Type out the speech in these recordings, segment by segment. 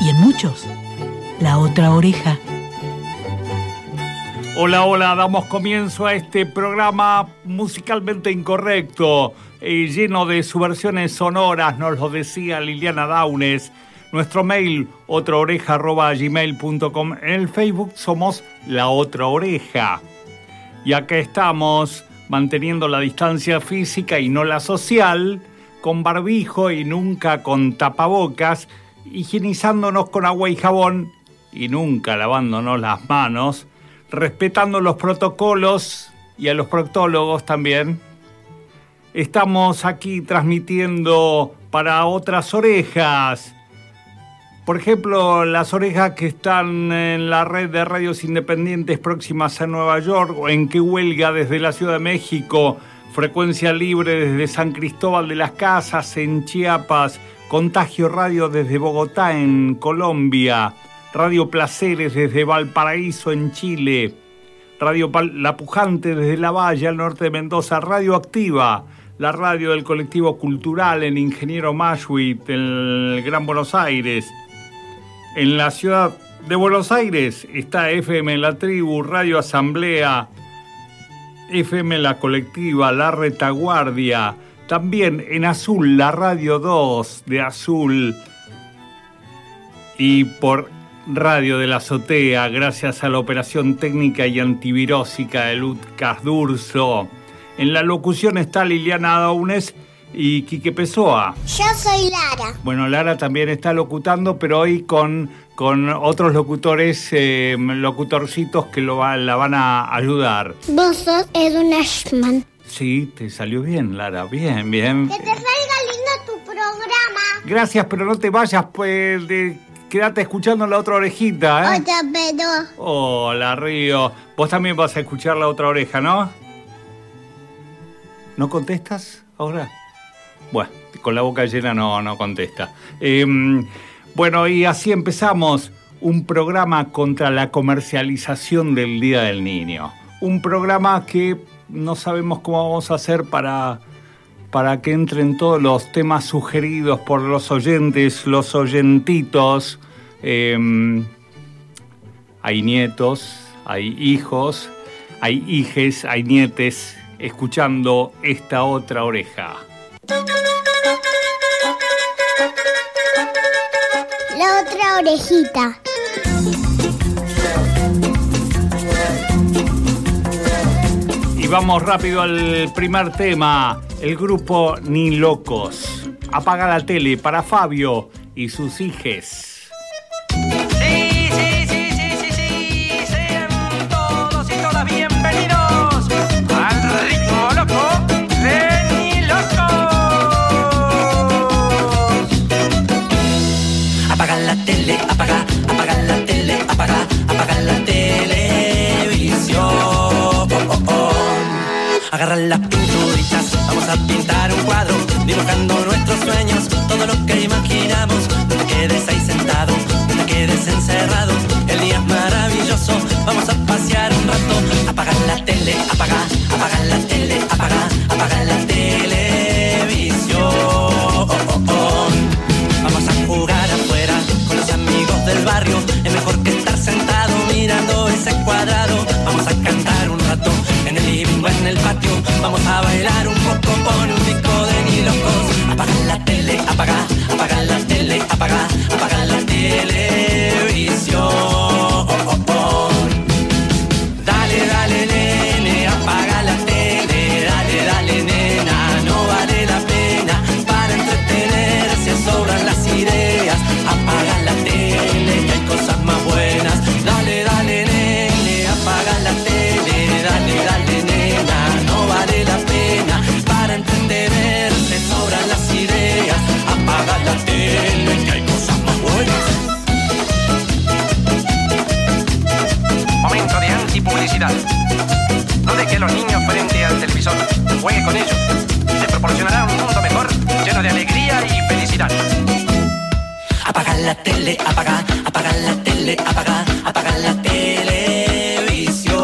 y en muchos, la otra oreja. Hola, hola, damos comienzo a este programa musicalmente incorrecto, y lleno de subversiones sonoras, nos lo decía Liliana Daunes. Nuestro mail, otraoreja.gmail.com. En el Facebook somos La Otra Oreja. Y acá estamos manteniendo la distancia física y no la social, con barbijo y nunca con tapabocas, higienizándonos con agua y jabón y nunca lavándonos las manos, respetando los protocolos y a los proctólogos también. Estamos aquí transmitiendo para otras orejas. Por ejemplo, las orejas que están en la red de radios independientes próximas a Nueva York o en que huelga desde la Ciudad de México, frecuencia libre desde San Cristóbal de las Casas en Chiapas, Contagio Radio desde Bogotá en Colombia, Radio Placeres desde Valparaíso en Chile, Radio La Pujante desde La Valle al norte de Mendoza, Radio Activa, la radio del colectivo cultural en Ingeniero Mashwit en el Gran Buenos Aires. En la ciudad de Buenos Aires está FM La Tribu, Radio Asamblea, FM La Colectiva, La Retaguardia, también en Azul, la Radio 2 de Azul. Y por Radio de la Azotea, gracias a la operación técnica y antivirósica de Lucas Durso. En la locución está Liliana Daunes y Quique Pessoa. Yo soy Lara. Bueno, Lara también está locutando, pero hoy con, con otros locutores, eh, locutorcitos que lo la van a ayudar. Vos sos Edwin Ashman. Sí, te salió bien, Lara. Bien, bien. Que te salga lindo tu programa. Gracias, pero no te vayas, pues. quédate escuchando la otra orejita, ¿eh? Otra pedo. Hola, Río. Vos también vas a escuchar la otra oreja, ¿no? ¿No contestas ahora? Bueno, con la boca llena no, no contesta. Em, bueno, y así empezamos un programa contra la comercialización del Día del Niño. Un programa que no sabemos cómo vamos a hacer para, para que entren todos los temas sugeridos por los oyentes, los oyentitos. Em, hay nietos, hay hijos, hay hijes, hay nietes escuchando esta otra oreja. La otra orejita. Y vamos rápido al primer tema, el grupo Ni Locos. Apaga la tele para Fabio y sus hijes. Agarran las pinturitas, vamos a pintar un cuadro, dibujando nuestros sueños, todo lo que imaginamos. No te quedes ahí sentado, no te quedes encerrado. El día es maravilloso, vamos a pasear un rato. Apagar la tele, apaga, apaga la tele, apaga, apaga la televisión. Vamos a jugar afuera con los amigos del barrio, es mejor que estar sentado mirando ese cuadrado. Vamos a cantar un rato el patio. Vamos a bailar un poco con un disco de ni locos. Apaga la tele, apaga, apaga la tele, apaga, apaga la televisión. Juegue con ellos. Le proporcionará un mundo mejor, lleno de alegría y felicidad. Apaga la tele, apaga, apaga la tele, apaga, apaga la televisión.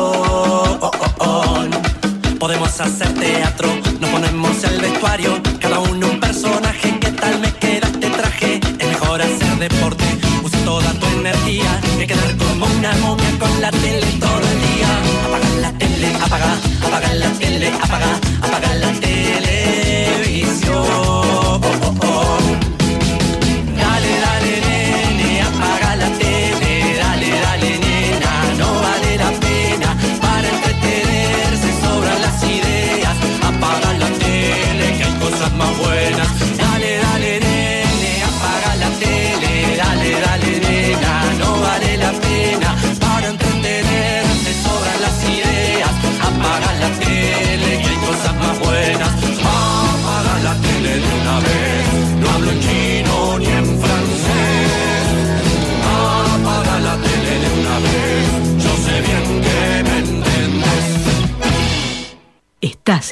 Podemos hacer teatro, nos ponemos el vestuario, cada uno un personaje. ¿Qué tal me queda este traje? Es mejor hacer deporte, usa toda tu energía, que quedar como una momia con la tele tele, apaga, apaga la tele, apaga, apaga la televisión.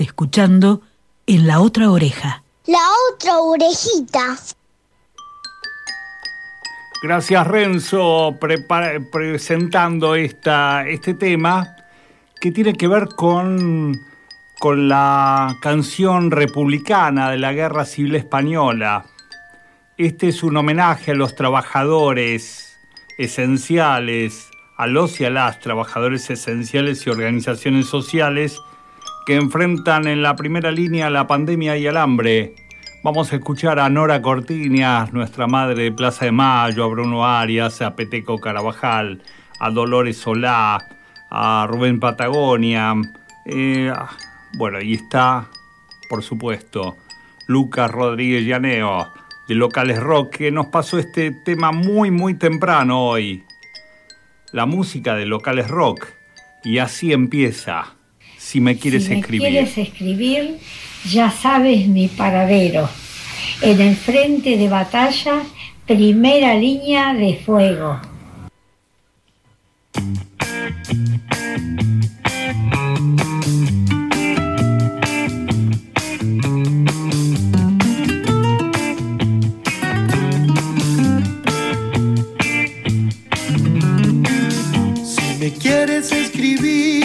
Estás escuchando en la otra oreja. La otra orejita. Gracias Renzo prepara- presentando esta, este tema que tiene que ver con, con la canción republicana de la Guerra Civil Española. Este es un homenaje a los trabajadores esenciales, a los y a las trabajadores esenciales y organizaciones sociales que enfrentan en la primera línea la pandemia y el hambre. Vamos a escuchar a Nora Cortiñas, nuestra madre de Plaza de Mayo, a Bruno Arias, a Peteco Carabajal, a Dolores Solá, a Rubén Patagonia. eh, bueno, y está, por supuesto, Lucas Rodríguez Llaneo, de Locales Rock, que nos pasó este tema muy, muy temprano hoy. La música de Locales Rock. Y así empieza. Si me quieres si me escribir. quieres escribir, ya sabes mi paradero. En el frente de batalla, primera línea de fuego. Si me quieres escribir,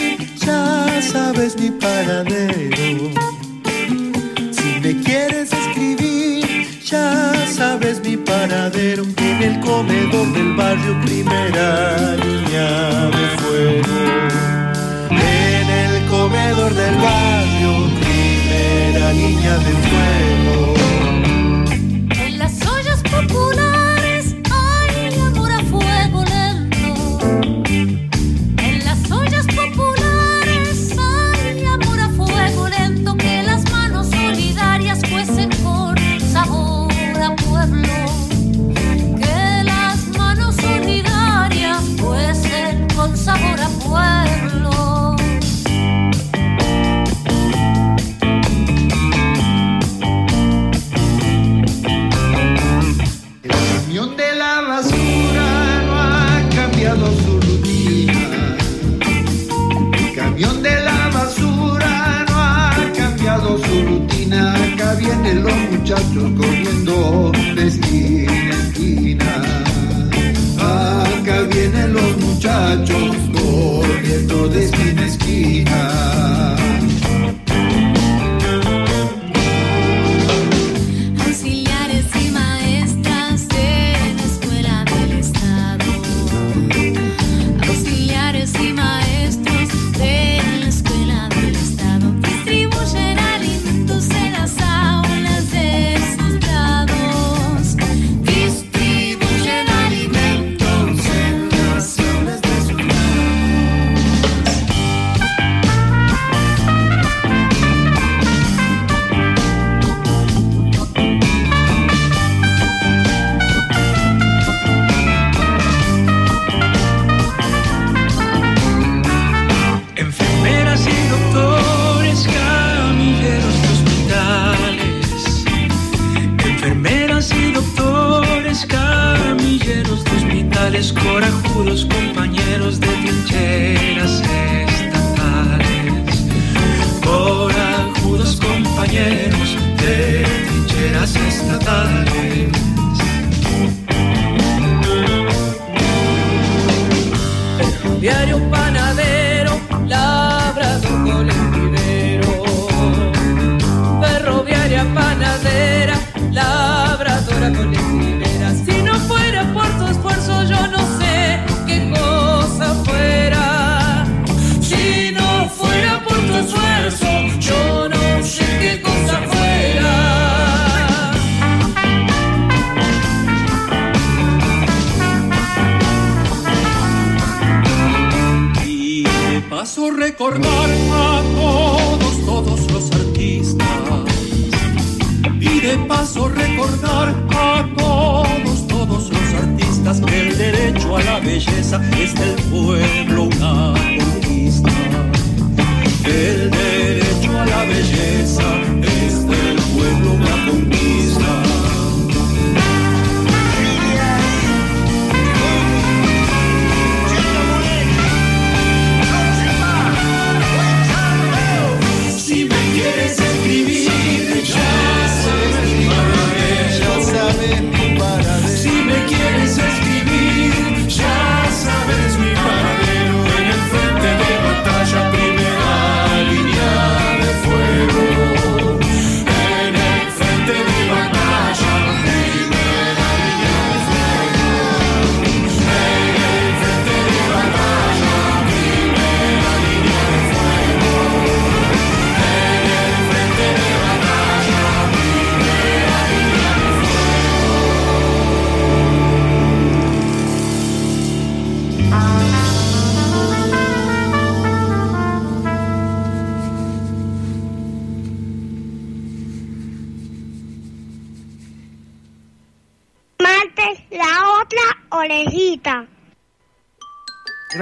ya sabes mi paradero. Si me quieres escribir, ya sabes mi paradero. En el comedor del barrio, primera línea de fuego. En el comedor del barrio, primera línea de fuego. te llenas esta tarde. Recordar a todos, todos los artistas. Y de paso recordar a todos, todos los artistas que el derecho a la belleza es del pueblo una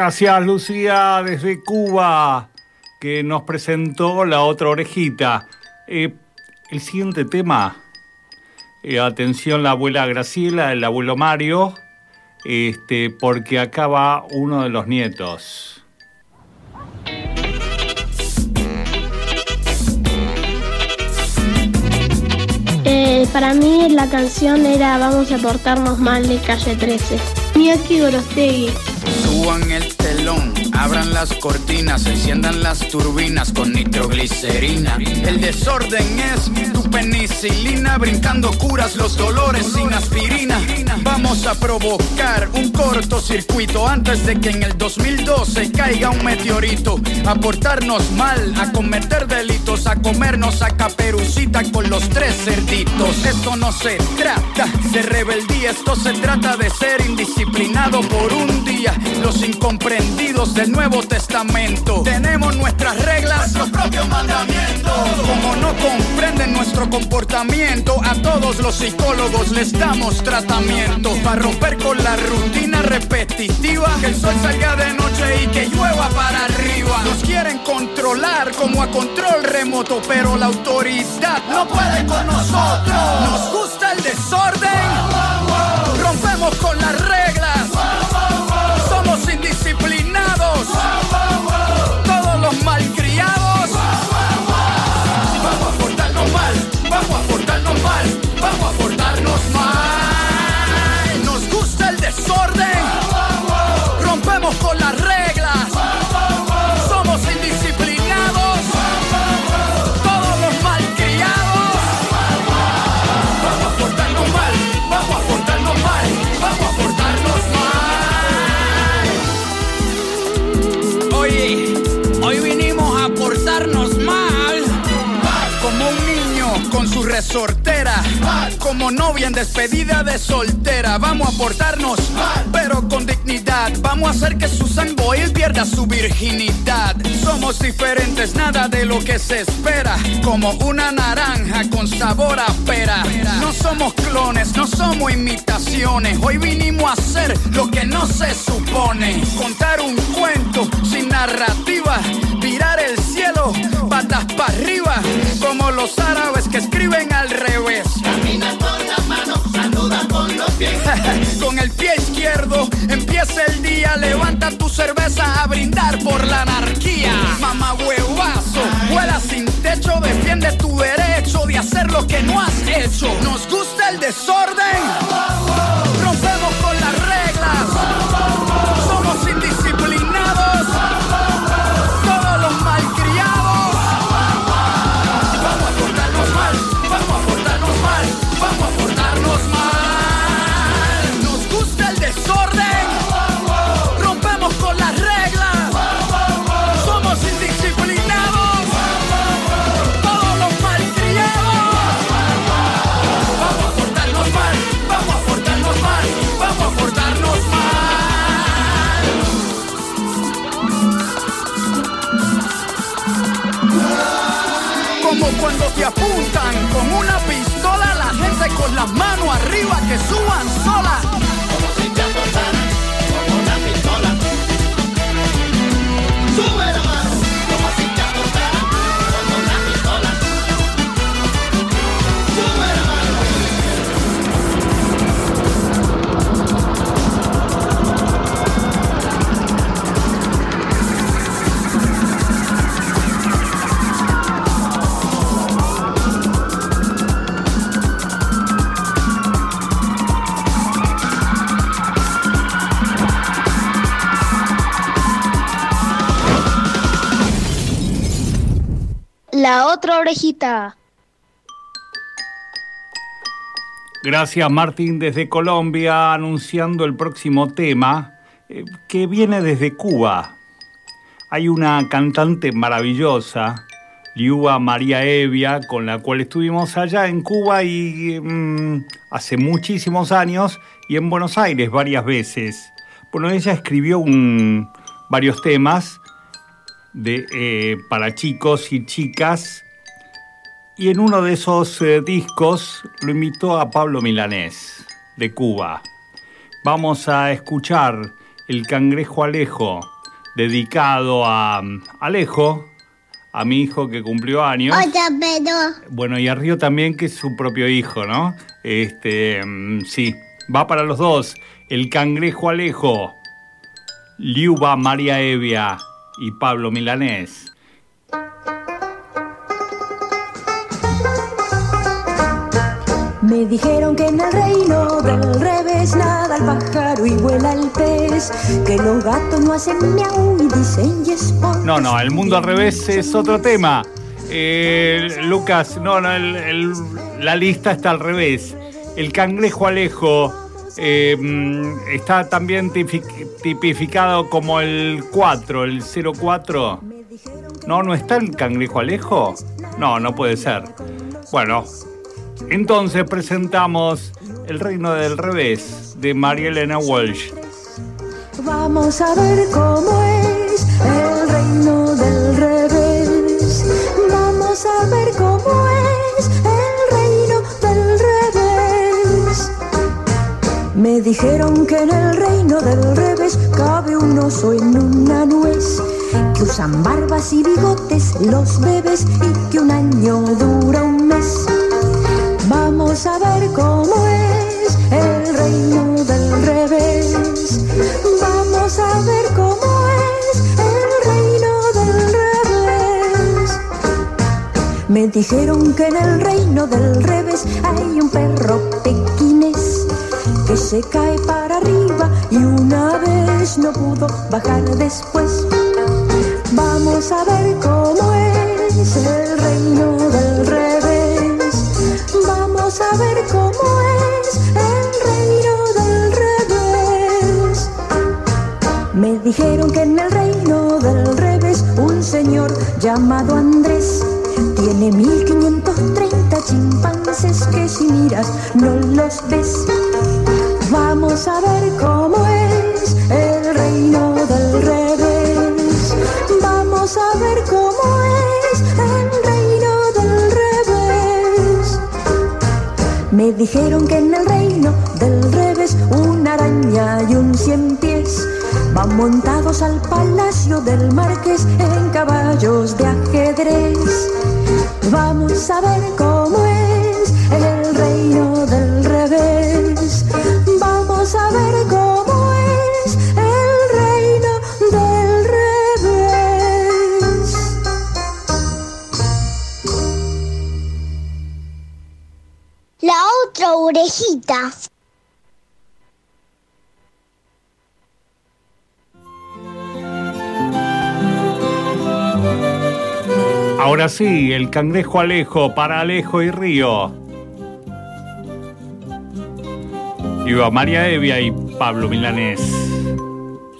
Gracias, Lucía, desde Cuba, que nos presentó la otra orejita. Eh, el siguiente tema, eh, atención la abuela Graciela, el abuelo Mario, este, porque acá va uno de los nietos. Eh, para mí la canción era Vamos a portarnos mal de calle 13. Miyaki Gorostegui. Suban el telón, abran las cortinas, enciendan las turbinas con nitroglicerina. El desorden es tu penicilina, brincando curas los dolores sin aspirina. Vamos a provocar un cortocircuito antes de que en el 2012 caiga un meteorito. A portarnos mal, a cometer delitos, a comernos a caperucita con los tres cerditos. Esto no se trata de rebeldía, esto se trata de ser indisciplinado por un día. Los incomprendidos del Nuevo Testamento. Tenemos nuestras reglas, nuestros propios mandamientos. Como no comprenden nuestro comportamiento, a todos los psicólogos les damos tratamiento. Para romper con la rutina repetitiva, que el sol salga de noche y que llueva para arriba. Nos quieren controlar como a control remoto, pero la autoridad no puede con nosotros. Nos gusta el desorden, rompemos con las Como novia en despedida de soltera. Vamos a portarnos pero con dignidad. Vamos a hacer que Susan Boyle pierda su virginidad. Somos diferentes, nada de lo que se espera. Como una naranja con sabor a pera. No somos clones, no somos imitaciones. Hoy vinimos a hacer lo que no se supone. Contar un cuento sin narrativa. Virar el cielo, patas para arriba. Como los árabes que escriben al revés. con el pie izquierdo empieza el día. Levanta tu cerveza a brindar por la anarquía. Mamá huevazo, vuela sin techo. Defiende tu derecho de hacer lo que no has hecho. Nos gusta el desorden. Gracias Martín desde Colombia anunciando el próximo tema eh, que viene desde Cuba. Hay una cantante maravillosa, Liuba María Evia, con la cual estuvimos allá en Cuba y mm, hace muchísimos años y en Buenos Aires varias veces. Bueno, ella escribió varios temas eh, para chicos y chicas y en uno de esos eh, discos lo invitó a Pablo Milanés, de Cuba. Vamos a escuchar El Cangrejo Alejo, dedicado a mm, Alejo, a mi hijo que cumplió años. Otra, pero. Bueno, y a Río también, que es su propio hijo, ¿no? Este, mm, sí, va para los dos. El Cangrejo Alejo, Liuba María Evia y Pablo Milanés. Me dijeron que en el reino del revés nada el pájaro y vuela el pez, que los gatos no hacen miau y dicen yes No, no, el mundo al revés es otro tema. Eh, Lucas, no, no, el- la lista está al revés. El cangrejo Alejo eh, mm, está también tipi- tipificado como el 4, el 04. No, no está el cangrejo Alejo. No, no puede ser. Bueno, entonces presentamos El Reino del Revés de María Elena Walsh. Vamos a ver cómo es el reino del revés. Vamos a ver cómo es el reino del revés. Me dijeron que en el reino del revés cabe un oso en una nuez. Que usan barbas y bigotes los bebés y que un año dura un mes. A ver cómo es el reino del revés. Vamos a ver cómo es el reino del revés. Me dijeron que en el reino del revés hay un perro pequinés que se cae para arriba y una vez no pudo bajar después. Vamos a ver cómo dijeron que en el reino del revés un señor llamado Andrés tiene 1530 chimpancés que si miras no los ves. Vamos a ver cómo es el reino del revés. Vamos a ver cómo es el reino del revés. Me dijeron que en el reino del van montados al palacio del marqués en caballos de ajedrez. Vamos a ver cómo Ahora sí, el cangrejo Alejo para Alejo y Río. Iba María Evia y Pablo Milanés.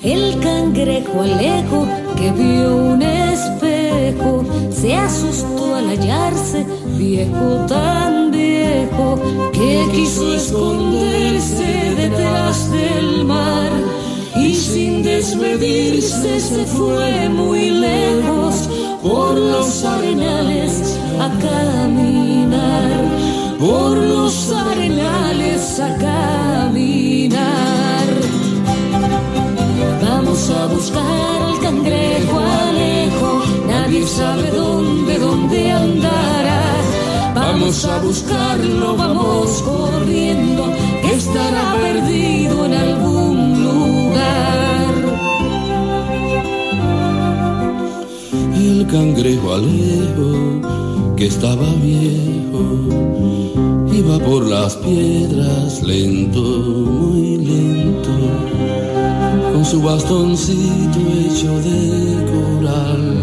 El cangrejo Alejo que vio un espejo se asustó al hallarse viejo tan viejo que quiso esconderse detrás del mar y sin despedirse se fue muy lejos por los arenales a por los arenales a caminar. Vamos a buscar al cangrejo Alejo, nadie sabe dónde, dónde andará. Vamos a buscarlo, vamos corriendo, que estará perdido en algún Cangrejo Alejo, que estaba viejo, iba por las piedras lento, muy lento, con su bastoncito hecho de coral,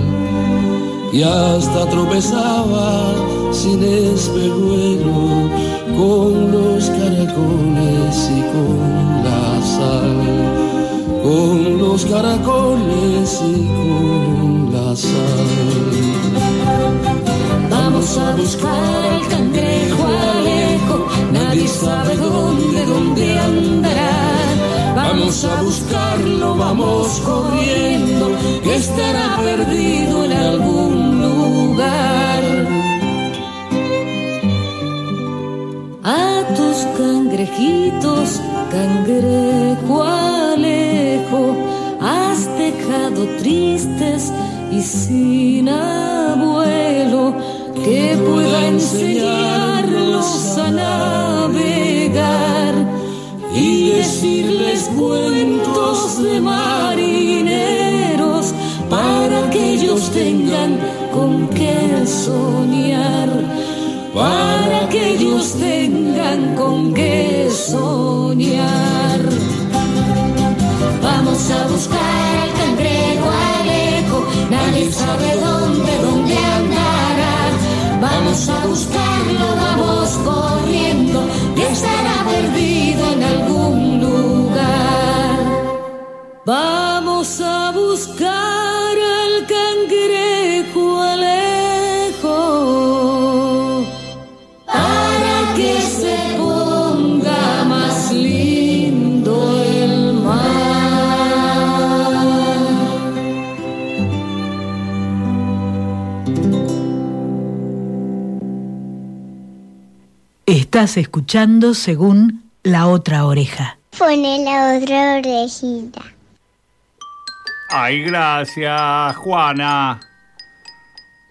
y hasta tropezaba sin espejuelo con los caracoles y con la sal, con los caracoles y con Vamos a buscar al cangrejo Alejo, nadie sabe dónde, dónde andará. Vamos a buscarlo, vamos corriendo, estará perdido en algún lugar. A tus cangrejitos, cangrejo Alejo, has dejado tristes y sin abuelo que pueda enseñarlos a navegar y decirles cuentos de marineros para que ellos tengan con qué soñar, para que ellos tengan con qué soñar. Vamos a buscar nadie sabe dónde, dónde andará. Vamos a buscarlo, vamos corriendo, que estará perdido en algún lugar. Vamos a buscar Estás escuchando según la otra oreja. Pone la otra orejita. Ay, gracias, Juana.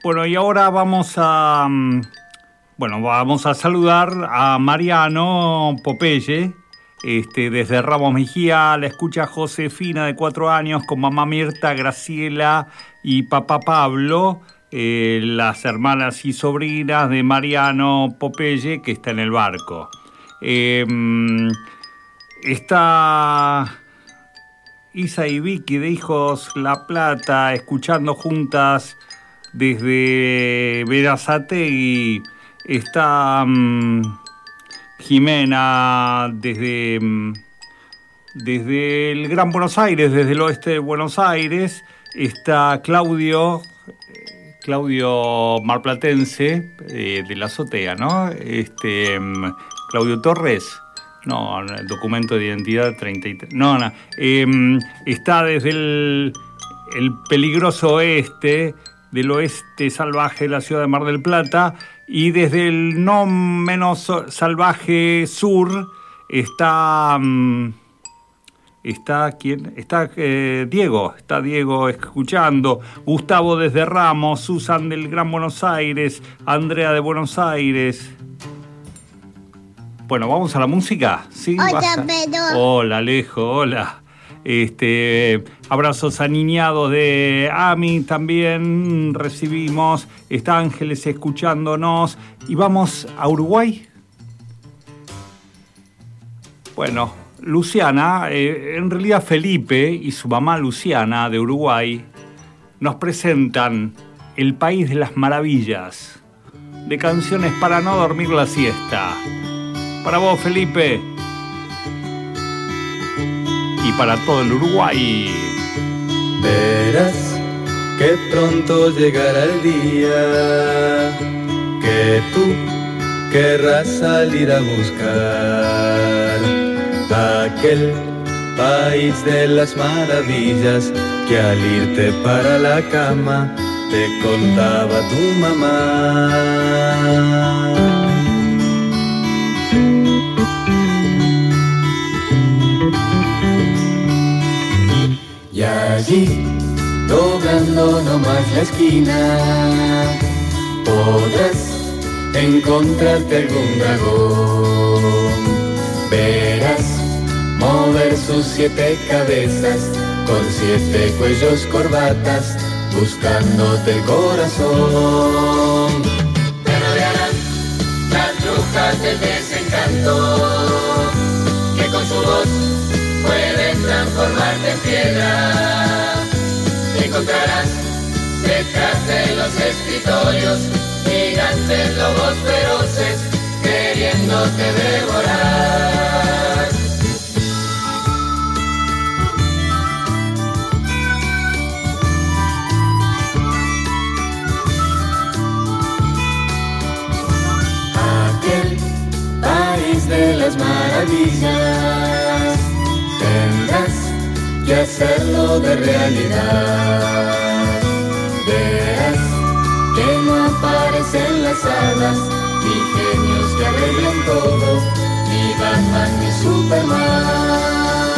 Bueno, y ahora vamos a. mm, Bueno, vamos a saludar a Mariano Popeye. Este, desde Ramos Mejía, la escucha Josefina de cuatro años con mamá Mirta, Graciela y papá Pablo, eh, las hermanas y sobrinas de Mariano Popeye que está en el barco. Eh, mm, está Isa y Vicky de Hijos La Plata, escuchando juntas desde Verazategui. Está mm, Jimena desde, mm, desde el Gran Buenos Aires, desde el oeste de Buenos Aires. Está Claudio, Claudio Marplatense, eh, de la azotea, ¿no? Este, mm, Claudio Torres. No, documento de identidad 33. No, no. em, está desde el, el peligroso oeste, del oeste salvaje de la ciudad de Mar del Plata, y desde el no menos salvaje sur está. mm, Está quién? Está eh, Diego, está Diego escuchando, Gustavo desde Ramos, Susan del Gran Buenos Aires, Andrea de Buenos Aires. Bueno, vamos a la música. Sí, Hola. Pedro. Hola, Alejo, hola. Este, abrazos aniñados de Ami también recibimos. Está Ángeles escuchándonos. Y vamos a Uruguay. Bueno, Luciana, eh, en realidad Felipe y su mamá Luciana de Uruguay nos presentan El País de las Maravillas, de canciones para no dormir la siesta. Para vos, Felipe. Y para todo el Uruguay. Verás que pronto llegará el día que tú querrás salir a buscar aquel país de las maravillas que al irte para la cama te contaba tu mamá. Y allí, doblando nomás la esquina, podrás encontrarte algún dragón. Ven mover sus siete cabezas con siete cuellos corbatas buscándote el corazón. Te rodearán las brujas del desencanto que con su voz pueden transformarte en piedra. Encontrarás detrás de los escritorios gigantes lobos feroces queriéndote devorar. Maravillas tendrás que hacerlo de realidad. Verás que no aparecen las hadas, ni genios que arreglen todo, ni Batman ni Superman.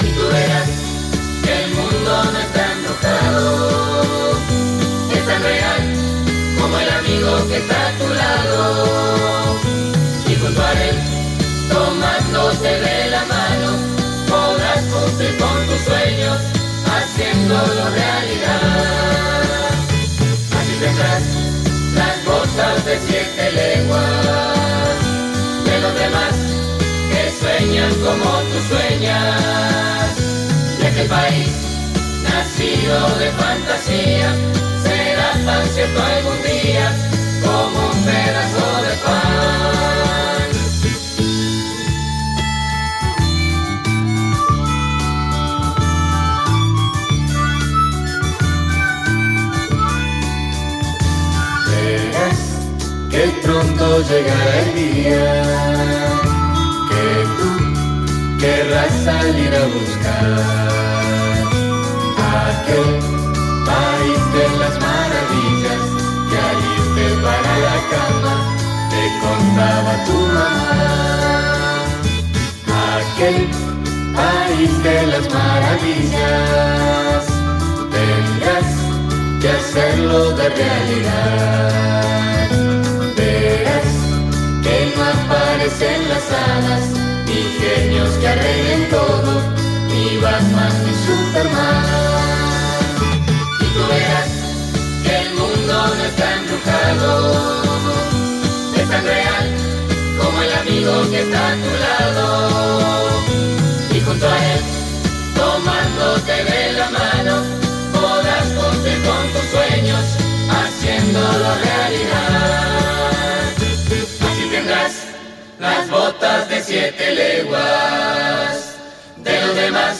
Y tú verás que el mundo no está embrujado, sueños, haciéndolo realidad. Así tendrás las botas de siete leguas de los demás que sueñan como tú sueñas. De aquel país nacido de fantasía será tan cierto algún día como un pedazo de pan. Pronto llegará el día que tú querrás salir a buscar aquel país de las maravillas que al irte para la cama te contaba tu mamá. Aquel país de las maravillas tendrás que hacerlo de realidad. No aparecen las hadas, ni genios que arreglen todo, ni Batman ni Superman. Y tú verás que el mundo no está embrujado, es tan real como el amigo que está a tu lado. Y junto a él, tomándote de siete leguas de los demás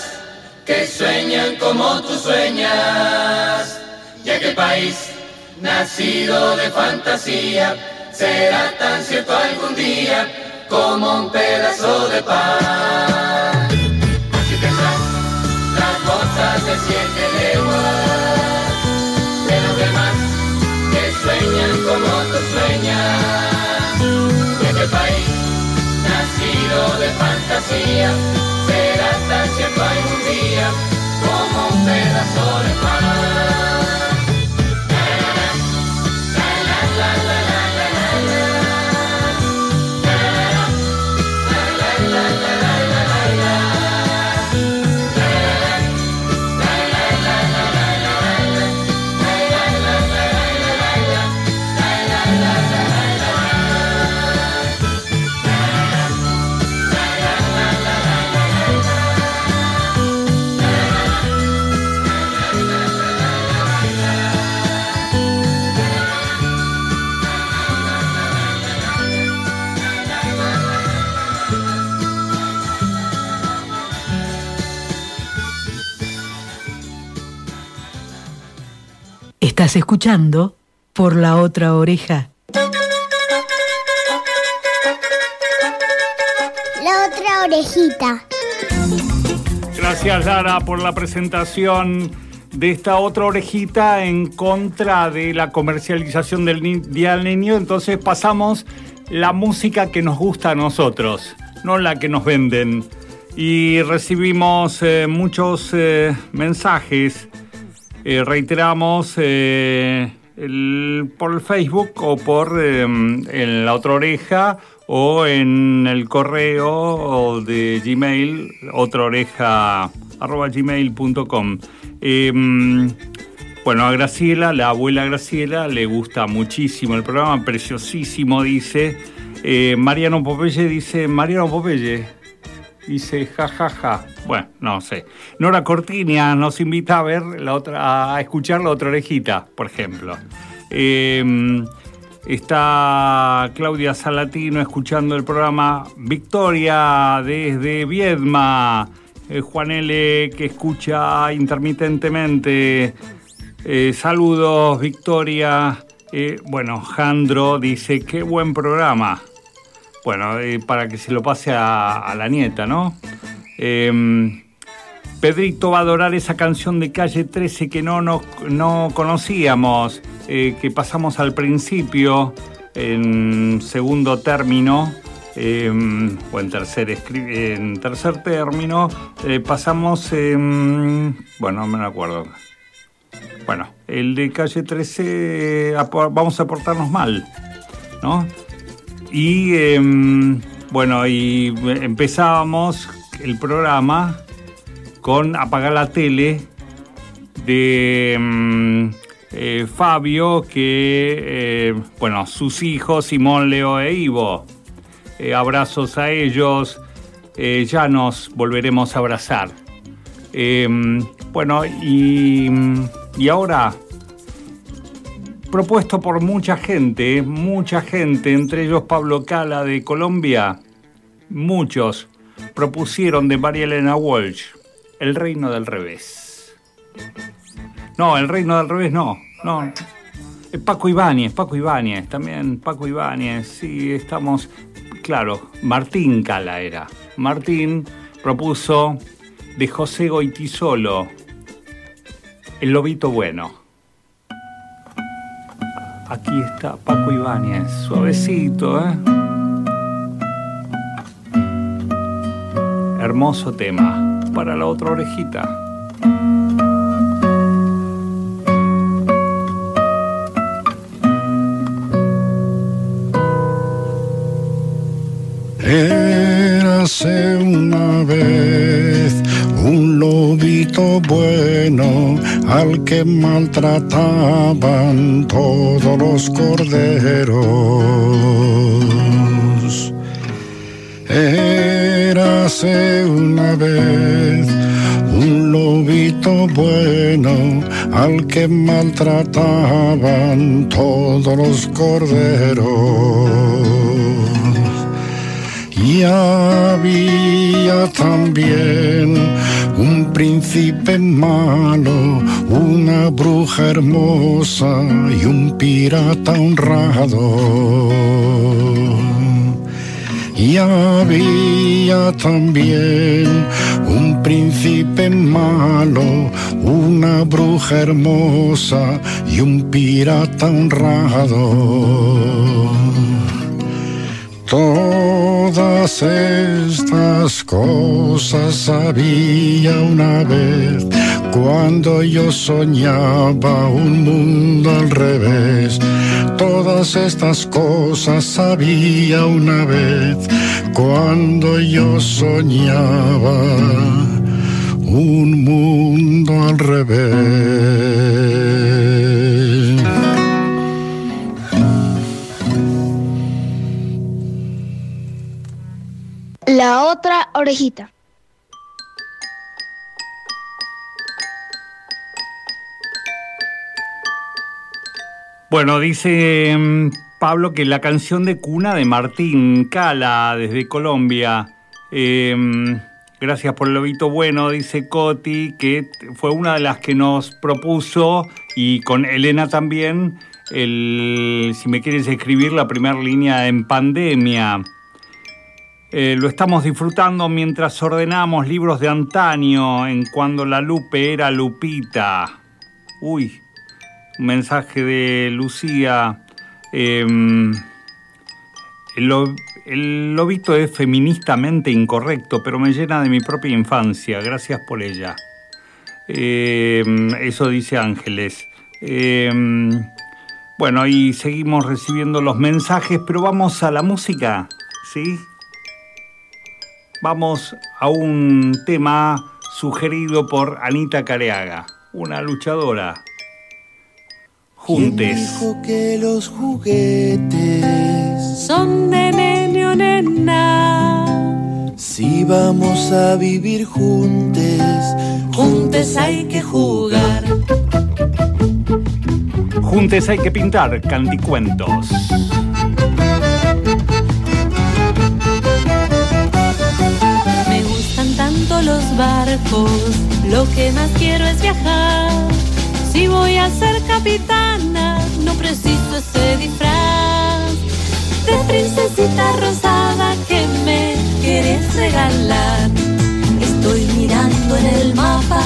que sueñan como tú sueñas. Y aquel país nacido de fantasía será tan cierto algún día como un pedazo de pan. Así tendrás las botas de siete leguas de los demás que sueñan como tú sueñas. De fantasía será tan cierto algún día como un pedazo de pan. Estás escuchando por la otra oreja. La otra orejita. Gracias Lara por la presentación de esta otra orejita en contra de la comercialización del Día del Niño. Entonces pasamos la música que nos gusta a nosotros, no la que nos venden. Y recibimos eh, muchos eh, mensajes Eh, reiteramos eh, por el Facebook o por eh, en la otra oreja o en el correo de Gmail, otra oreja arroba gmail.com. Eh, bueno, a Graciela, la abuela Graciela, le gusta muchísimo el programa, preciosísimo, dice. Eh, Mariano Popeye dice, Mariano Popeye, dice, ja, ja, ja. Bueno, no sé. Nora Cortinia nos invita a ver la otra, a escuchar la otra orejita, por ejemplo. Eh, está Claudia Salatino escuchando el programa Victoria desde Viedma. Eh, Juan L. que escucha intermitentemente. Eh, saludos, Victoria. Eh, bueno, Jandro dice, qué buen programa. Bueno, para que se lo pase a, la nieta, ¿no? Eh, Pedrito va a adorar esa canción de Calle 13 que no, no, no conocíamos, eh, que pasamos al principio, en segundo término, eh, o en tercer, en tercer término, eh, pasamos, en- bueno, no me acuerdo. Bueno, el de calle 13, apo- vamos a portarnos mal, ¿no? Y em, bueno, y empezábamos el programa con apagar la tele de mm, eh, Fabio, que, eh, bueno, sus hijos, Simón, Leo e Ivo. Eh, abrazos a ellos, ya nos volveremos a abrazar. Eh, bueno, y, y ahora, propuesto por mucha gente, mucha gente, entre ellos Pablo Cala de Colombia, muchos propusieron de María Elena Walsh, El Reino del Revés. No, El Reino del Revés no, no. Eh, Paco Ibáñez, Paco Ibáñez, también Paco Ibáñez, sí, estamos, claro, Martín Cala era. Martín propuso de José Goitisolo, El Lobito Bueno. Aquí está Paco Ibáñez, suavecito, ¿eh? Hermoso tema para la otra orejita. Una vez lobito bueno al que maltrataban todos los corderos. Érase una vez un lobito bueno al que maltrataban todos los corderos. Y había también un príncipe malo, una bruja hermosa y un pirata honrado. Y había también un príncipe malo, una bruja hermosa y un pirata honrado. Todas estas cosas sabía una vez cuando yo soñaba un mundo al revés. Todas estas cosas sabía una vez cuando yo soñaba un mundo al revés. La otra orejita. Bueno, dice mm, Pablo que la canción de cuna de Martín Cala desde Colombia. eh, gracias por el lobito bueno, dice Coti, que fue una de las que nos propuso y con Elena también, el, si me quieres escribir, la primera línea en pandemia. Eh, lo estamos disfrutando mientras ordenamos libros de antaño, en cuando la Lupe era Lupita. Uy, un mensaje de Lucía. el, lo- el lobito es feministamente incorrecto, pero me llena de mi propia infancia. Gracias por ella. Eh, eso dice Ángeles. Eh, bueno, y seguimos recibiendo los mensajes, pero vamos a la música, ¿sí? Vamos a un tema sugerido por Anita Careaga, una luchadora. Juntes. dijo que los juguetes Son de nene o nena. Si vamos a vivir juntos, Juntes hay que jugar. Juntes hay que pintar canticuentos. Barcos, lo que más quiero es viajar. Si voy a ser capitana, no preciso ese disfraz de princesita rosada que me quieres regalar. Estoy mirando en el mapa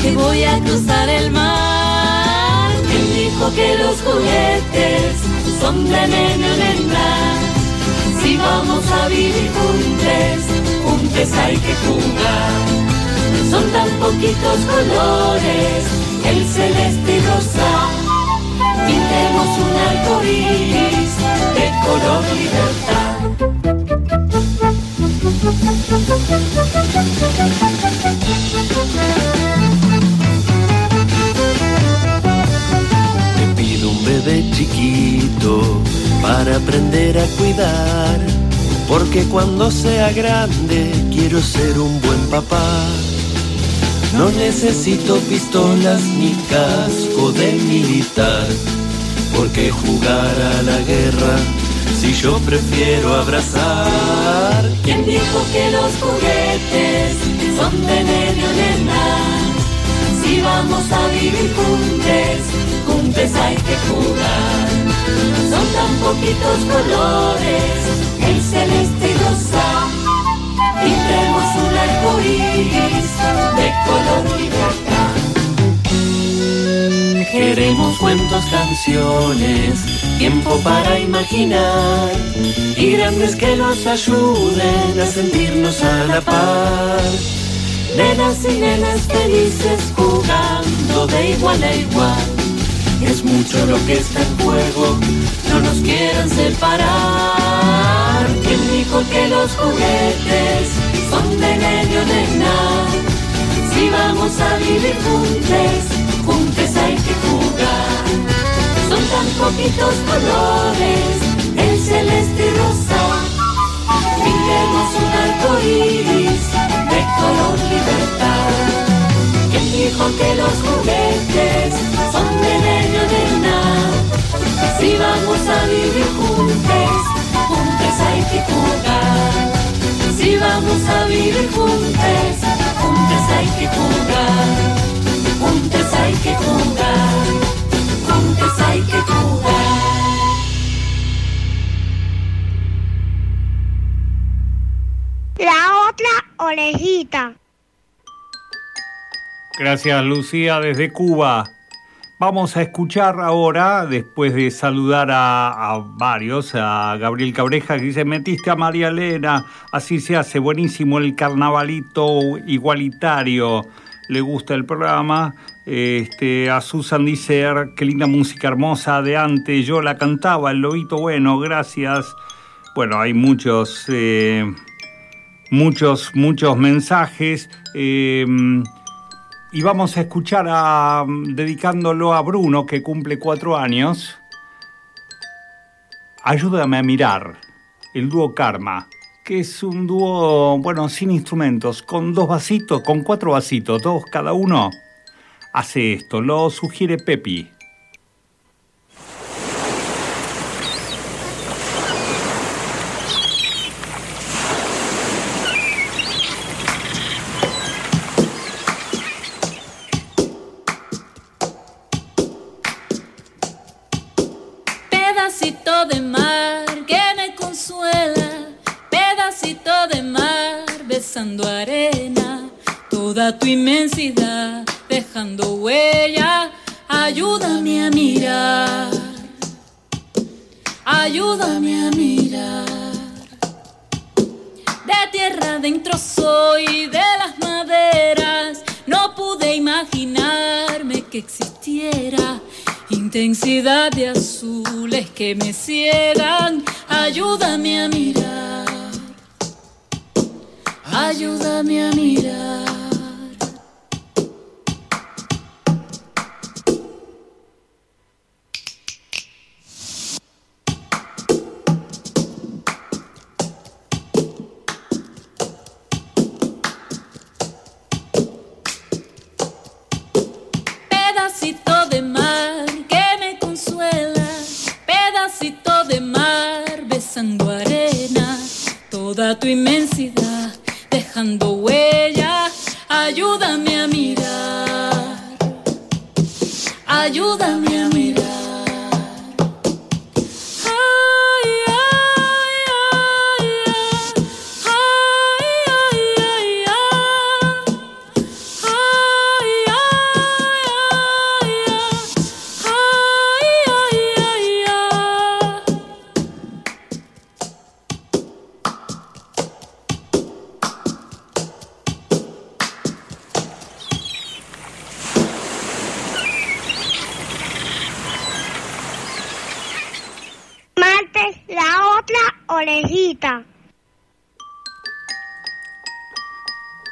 que voy a cruzar el mar. ¿Quién dijo que los juguetes son de nene vamos a vivir juntos, juntos hay que jugar. Son tan poquitos colores, el celeste y rosa. Pintemos un arco iris de color libertad. te pido un bebé chiquito para aprender a cuidar. Porque cuando sea grande quiero ser un buen papá. No necesito pistolas ni casco de militar. Porque jugar a la guerra si yo prefiero abrazar. ¿Quién dijo que los juguetes son de nene o nena? Si vamos a vivir juntos, juntos hay que jugar. Son tan poquitos colores, el celeste y rosa. Pintemos un arco iris de color libertad. Queremos cuentos, canciones, tiempo para imaginar y grandes que nos ayuden a sentirnos a la par. Nenas y nenas felices jugando de igual a igual. Es mucho lo que está en juego, no nos quieran separar. ¿Quién dijo que los juguetes son de nene o nena? Si vamos a vivir juntos, juntos hay que jugar. Son tan poquitos colores, el celeste y rosa. Pintemos un arco iris de color libertad. ¿Quién dijo que los juguetes son de nena? Si vamos a vivir juntos, juntos hay que jugar. Si vamos a vivir juntos, juntos hay que jugar. Juntos hay que jugar. Juntos hay que jugar. La otra orejita. Gracias Lucía desde Cuba. Vamos a escuchar ahora, después de saludar a, varios, a Gabriel Cabreja que dice, metiste a María Elena, así se hace, buenísimo el carnavalito igualitario, le gusta el programa. Este, a Susan dice, qué linda música hermosa de antes, yo la cantaba, el lobito bueno, gracias. Bueno, hay muchos, eh, muchos, muchos mensajes. eh, y vamos a escuchar a, dedicándolo a Bruno, que cumple cuatro años. Ayúdame a mirar, el dúo Karma, que es un dúo, bueno, sin instrumentos, con dos vasitos, con cuatro vasitos, dos cada uno. Hace esto, lo sugiere Pepi. Arena, toda tu inmensidad dejando huella, ayúdame a mirar, ayúdame a mirar. De tierra adentro soy de las maderas, no pude imaginar quisiera. Intensidad de azules que me ciegan. Ayúdame a mirar. Ayúdame a mirar.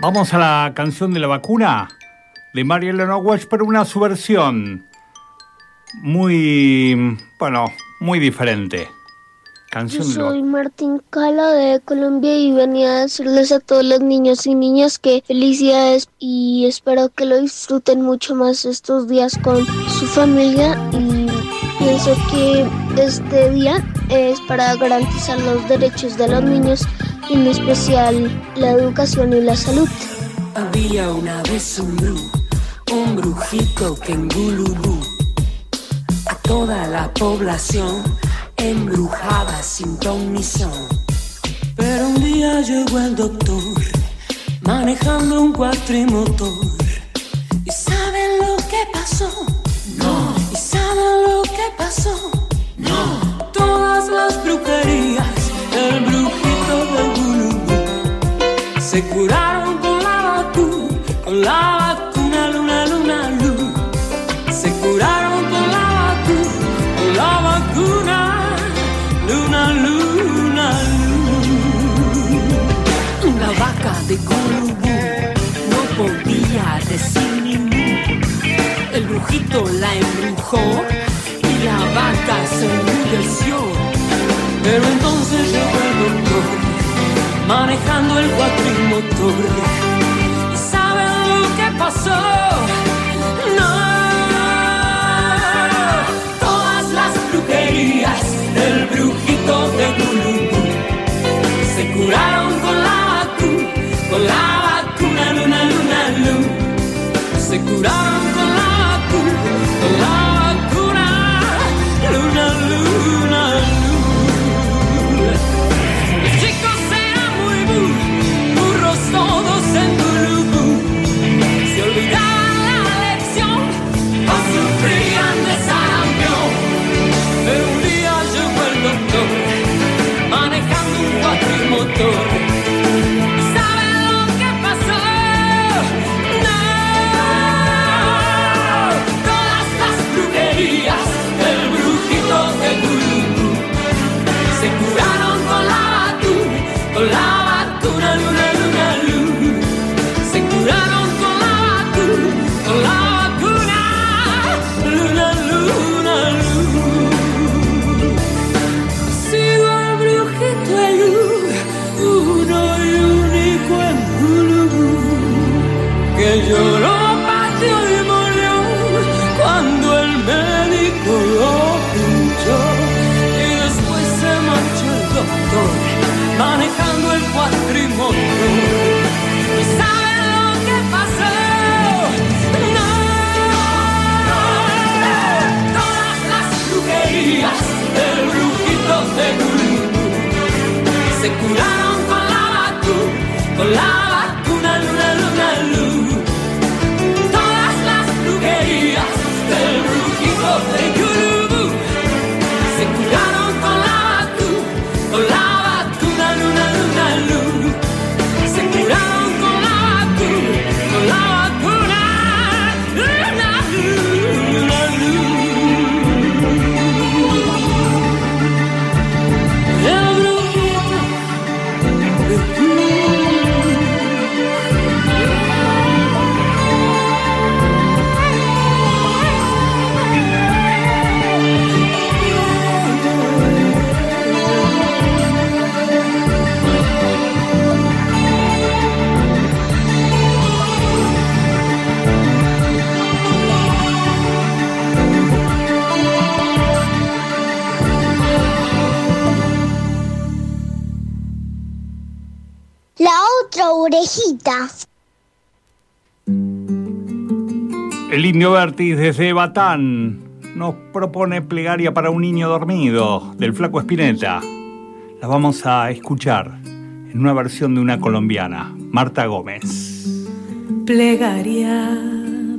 Vamos a la canción de la vacuna de María Elena Walsh, pero una subversión muy, bueno, muy diferente. Yo Canción la soy Martín Cala de Colombia y venía a decirles a todos los niños y niñas que felicidades y espero que lo disfruten mucho más estos días con su familia y pienso que este día es para garantizar los derechos de los niños en especial la educación y la salud. Había una vez un bru, un brujito que en Gulubú a toda la población embrujaba sin ton ni son. Pero un día llegó el doctor manejando un cuatrimotor. ¿Y saben lo que pasó? No. ¿Y saben lo que pasó? No. Todas las brujerías de Gulubú se curaron con la vacuna, con la vacuna, luna, luna, luna. Se curaron con la vacuna, con la vacuna, luna, luna, luna. Una vaca de Gulubú no podía decir ni mu. El brujito la embrujó y la vaca se enmudeció. Pero entonces llegó el doctor manejando el cuatrimotor. ¿Y saben lo que pasó? No, todas las brujerías del brujito de Gulubú se curaron con la vacuna, con la vacuna, luna, luna, luna. Se curaron El indio Vertis desde Batán nos propone plegaria para un niño dormido del flaco Espineta. La vamos a escuchar en una versión de una colombiana, Marta Gómez. Plegaria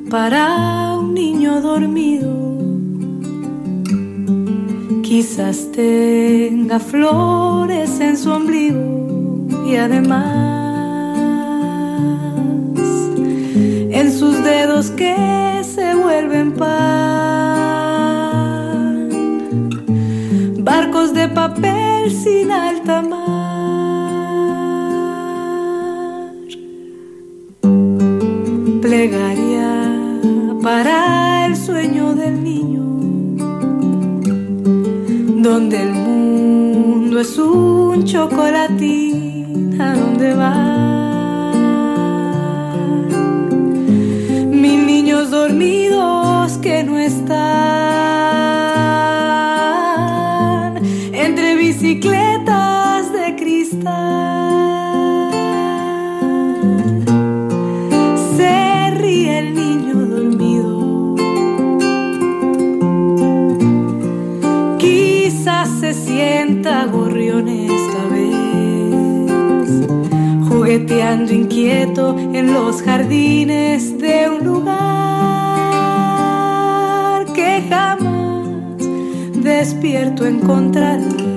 para un niño dormido. Quizás tenga flores en su ombligo y además en sus dedos que se vuelven pan. Barcos de papel sin alta mar. Plegaria para el sueño del niño, donde el mundo es un chocolatín, ¿a dónde van? Cristal. Se ríe el niño dormido. Quizás se sienta gorrión esta vez, jugueteando inquieto en los jardines de un lugar que jamás despierto encontrará.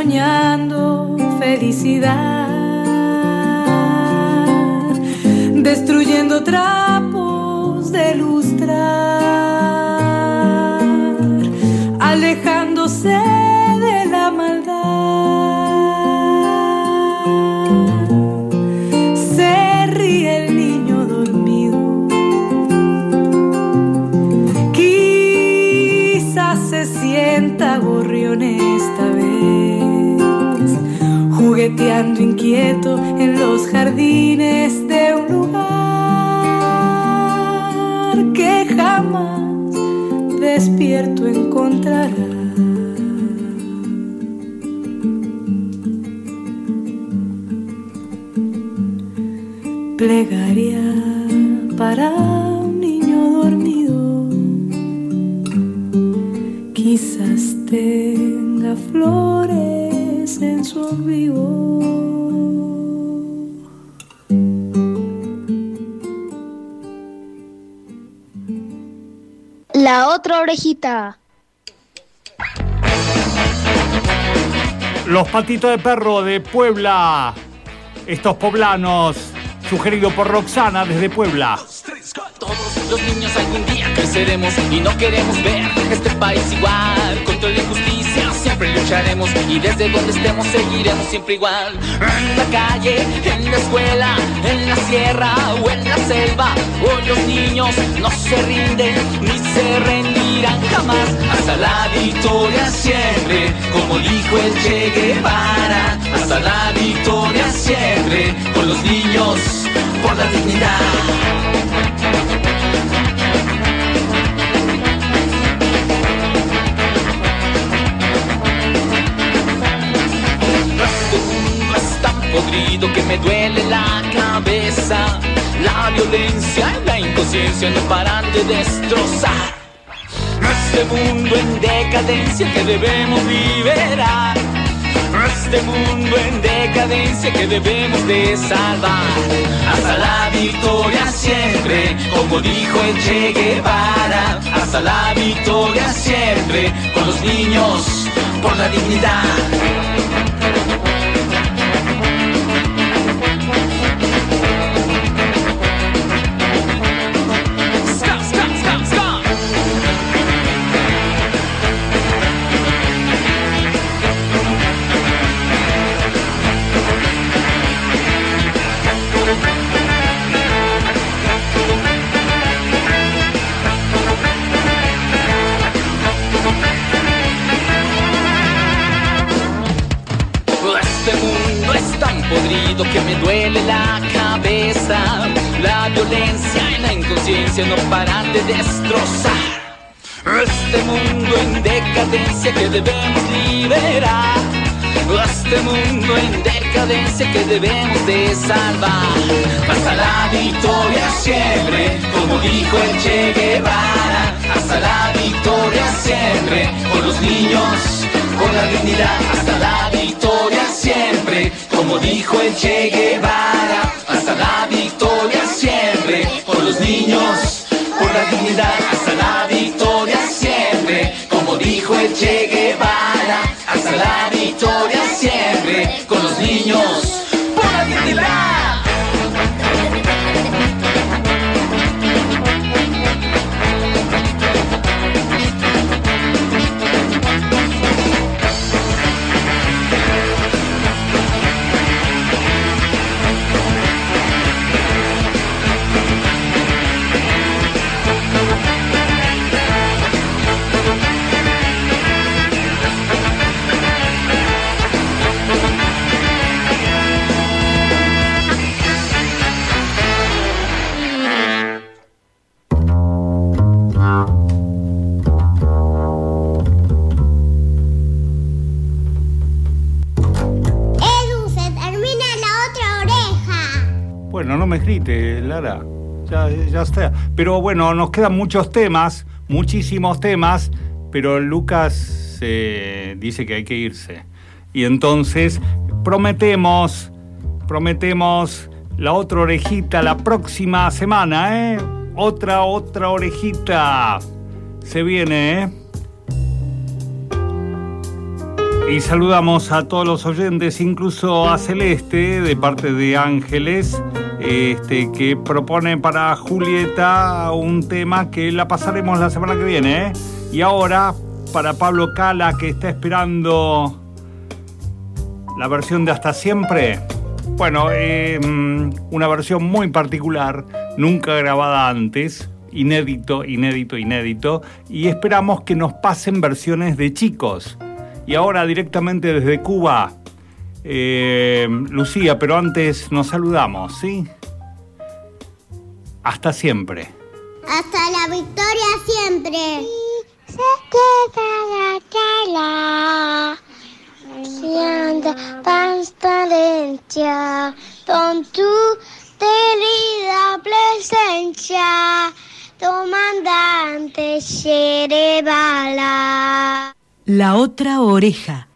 Soñando felicidad, destruyendo trapos inquieto en los jardines de un lugar que jamás despierto encontrará. Plegaria para un niño dormido. Quizás tenga flores en su ombligo. La otra orejita. Los patitos de perro de Puebla. Estos poblanos, sugerido por Roxana desde Puebla. Los niños algún día creceremos y no queremos ver este país igual. Contra la injusticia lucharemos y desde donde estemos seguiremos siempre igual. En la calle, en la escuela, en la sierra o en la selva. Hoy los niños no se rinden ni se rendirán jamás. Hasta la victoria siempre, como dijo el Che Guevara. Hasta la victoria siempre, con los niños por la dignidad. Podrido que me duele la cabeza. La violencia y la inconsciencia no paran de destrozar. Este mundo en decadencia que debemos liberar. Este mundo en decadencia que debemos de salvar. Hasta la victoria siempre, como dijo el Che Guevara. Hasta la victoria siempre, con los niños por la dignidad. Me Lara. Ya, ya está. Pero bueno, nos quedan muchos temas, muchísimos temas, pero Lucas eh, dice que hay que irse. Y entonces prometemos, prometemos la otra orejita la próxima semana, ¿eh? Otra, otra orejita. Se viene, ¿eh? Y saludamos a todos los oyentes, incluso a Celeste, de parte de Ángeles, este, que propone para Julieta un tema que la pasaremos la semana que viene. ¿eh? Y ahora, para Pablo Cala, que está esperando la versión de Hasta Siempre. Bueno, eh, mm, una versión muy particular, nunca grabada antes, inédito, inédito, inédito. Y esperamos que nos pasen versiones de chicos. Y ahora directamente desde Cuba, eh, Lucía, pero antes nos saludamos, ¿sí? Hasta siempre. Hasta la victoria siempre. Se queda la tela siendo transparencia con tu querida presencia, comandante Sherebala. La otra oreja.